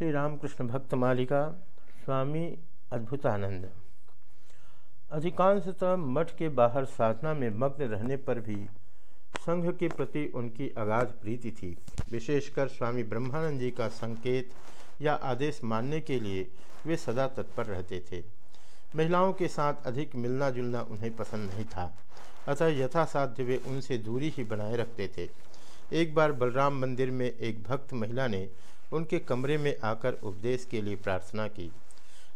श्री रामकृष्ण भक्त मालिका स्वामी अद्भुतानंद। अधिकांशतः मठ के बाहर साधना में मग्न रहने पर भी संघ के प्रति उनकी अगाध प्रीति थी। विशेषकर स्वामी ब्रह्मानंद जी का संकेत या आदेश मानने के लिए वे सदा तत्पर रहते थे। महिलाओं के साथ अधिक मिलना जुलना उन्हें पसंद नहीं था, अतः यथासाध्य वे उनसे दूरी ही बनाए रखते थे। एक बार बलराम मंदिर में एक भक्त महिला ने उनके कमरे में आकर उपदेश के लिए प्रार्थना की।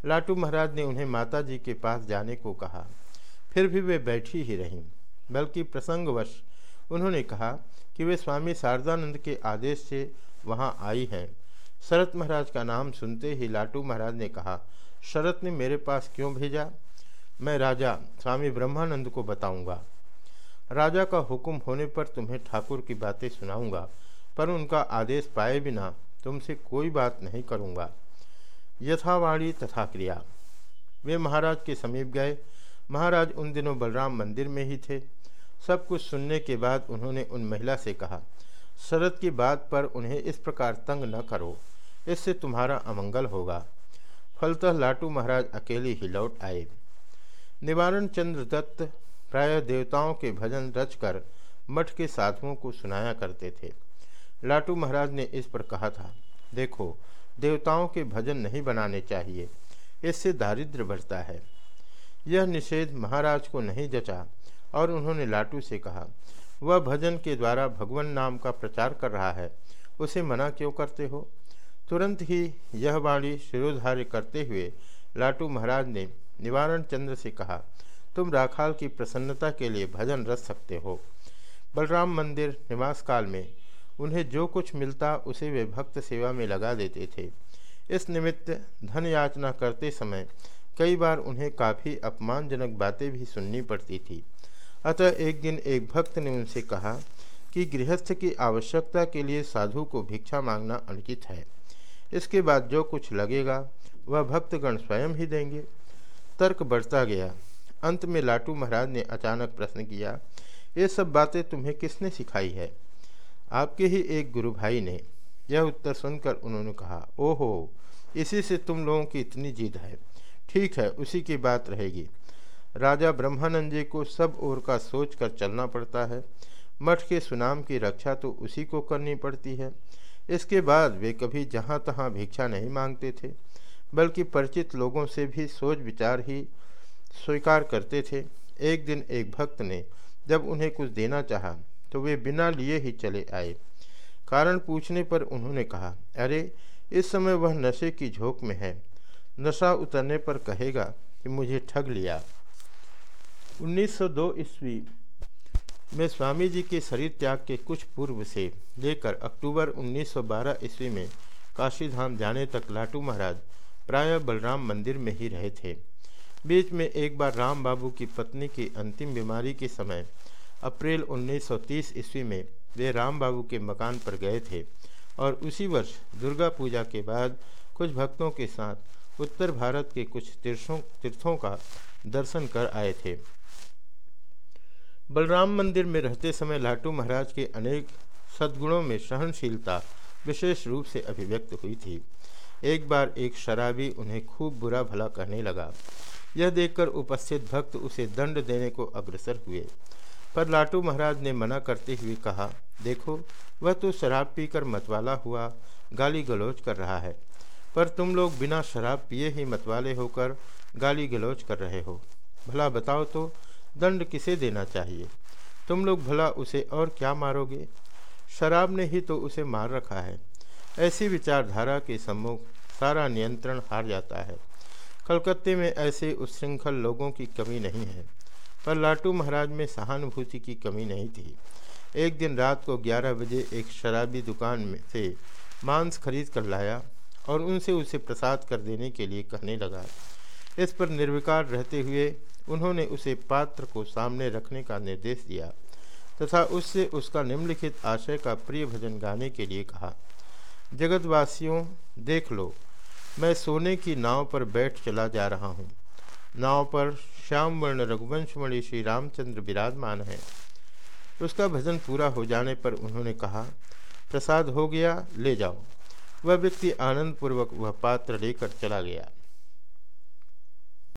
लाटू महाराज ने उन्हें माता जी के पास जाने को कहा। फिर भी वे बैठी ही रहीं, बल्कि प्रसंगवश उन्होंने कहा कि वे स्वामी शारदानंद के आदेश से वहाँ आई हैं। शरत महाराज का नाम सुनते ही लाटू महाराज ने कहा, शरत ने मेरे पास क्यों भेजा? मैं राजा, स्वामी ब्रह्मानंद को बताऊँगा। राजा का हुक्म होने पर तुम्हें ठाकुर की बातें सुनाऊँगा, पर उनका आदेश पाए बिना तुमसे कोई बात नहीं करूँगा। यथावाणी तथा क्रिया वे महाराज के समीप गए। महाराज उन दिनों बलराम मंदिर में ही थे। सब कुछ सुनने के बाद उन्होंने उन महिला से कहा, शरद की बात पर उन्हें इस प्रकार तंग न करो। इससे तुम्हारा अमंगल होगा फलतः लाटू महाराज अकेले ही लौट आए। निवारण चंद्र दत्त प्राय देवताओं के भजन रचकर मठ के साधुओं को सुनाया करते थे। लाटू महाराज ने इस पर कहा था, देखो, देवताओं के भजन नहीं बनाने चाहिए, इससे दारिद्र बढ़ता है। यह निषेध महाराज को नहीं जचा, और उन्होंने लाटू से कहा, वह भजन के द्वारा भगवान नाम का प्रचार कर रहा है, उसे मना क्यों करते हो? तुरंत ही यह वाणी शिरोधार्य करते हुए लाटू महाराज ने निवारण चंद्र से कहा, तुम राखाल की प्रसन्नता के लिए भजन रच सकते हो। बलराम मंदिर निवास काल में उन्हें जो कुछ मिलता उसे वे भक्त सेवा में लगा देते थे। इस निमित्त धन याचना करते समय कई बार उन्हें काफ़ी अपमानजनक बातें भी सुननी पड़ती थी। अतः एक दिन एक भक्त ने उनसे कहा कि गृहस्थ की आवश्यकता के लिए साधु को भिक्षा मांगना अनुचित है। इसके बाद जो कुछ लगेगा, वह भक्तगण स्वयं ही देंगे। तर्क बढ़ता गया। अंत में लाटू महाराज ने अचानक प्रश्न किया, ये सब बातें तुम्हें किसने सिखाई है? आपके ही एक गुरु भाई ने यह उत्तर सुनकर उन्होंने कहा, ओहो, इसी से तुम लोगों की इतनी जिद है। ठीक है, उसी की बात रहेगी। राजा ब्रह्मानंद जी को सब ओर का सोच कर चलना पड़ता है। मठ के सुनाम की रक्षा तो उसी को करनी पड़ती है। इसके बाद वे कभी जहाँ तहाँ भिक्षा नहीं मांगते थे, बल्कि परिचित लोगों से भी सोच विचार ही स्वीकार करते थे। एक दिन एक भक्त ने जब उन्हें कुछ देना चाहा तो वे बिना लिए ही चले आए। कारण पूछने पर उन्होंने कहा, अरे, इस समय वह नशे की झोंक में है। नशा उतरने पर कहेगा कि मुझे ठग लिया। 1902 ईस्वी में स्वामी जी के शरीर त्याग के कुछ पूर्व से लेकर अक्टूबर 1912 ईस्वी में काशीधाम जाने तक लाटू महाराज प्रायः बलराम मंदिर में ही रहे थे। बीच में एक बार राम बाबू की पत्नी की अंतिम बीमारी के समय अप्रैल 1930 ईस्वी में वे राम बाबू के मकान पर गए थे और उसी वर्ष दुर्गा पूजा के बाद कुछ भक्तों के साथ उत्तर भारत के कुछ तीर्थों तीर्थों का दर्शन कर आए थे। बलराम मंदिर में रहते समय लाटू महाराज के अनेक सद्गुणों में सहनशीलता विशेष रूप से अभिव्यक्त हुई थी। एक बार एक शराबी उन्हें खूब बुरा भला कहने लगा। यह देखकर उपस्थित भक्त उसे दंड देने को अग्रसर हुए। पर लाटू महाराज ने मना करते हुए कहा, देखो, वह तो शराब पीकर मतवाला हुआ, गाली गलौज कर रहा है। पर तुम लोग बिना शराब पिए ही मतवाले होकर गाली गलौज कर रहे हो। भला बताओ तो दंड किसे देना चाहिए? तुम लोग भला उसे और क्या मारोगे? शराब ने ही तो उसे मार रखा है। ऐसी विचारधारा के सम्मुख सारा नियंत्रण हार जाता है। कलकत्ते में ऐसे उच्छृंखल लोगों की कमी नहीं है। पर लाटू महाराज में सहानुभूति की कमी नहीं थी। एक दिन रात को 11 बजे एक शराबी दुकान में से मांस खरीद कर लाया और उनसे उसे प्रसाद कर देने के लिए कहने लगा। इस पर निर्विकार रहते हुए उन्होंने उसे पात्र को सामने रखने का निर्देश दिया तथा उससे उसका निम्नलिखित आशय का प्रिय भजन गाने के लिए कहा, जगतवासियों, देख लो, मैं सोने की नाव पर बैठ चला जा रहा हूँ। नाव पर श्याम वर्ण रघुवंशमणि श्री रामचंद्र विराजमान है। उसका भजन पूरा हो जाने पर उन्होंने कहा, प्रसाद हो गया, ले जाओ। वह व्यक्ति आनंदपूर्वक वह पात्र लेकर चला गया।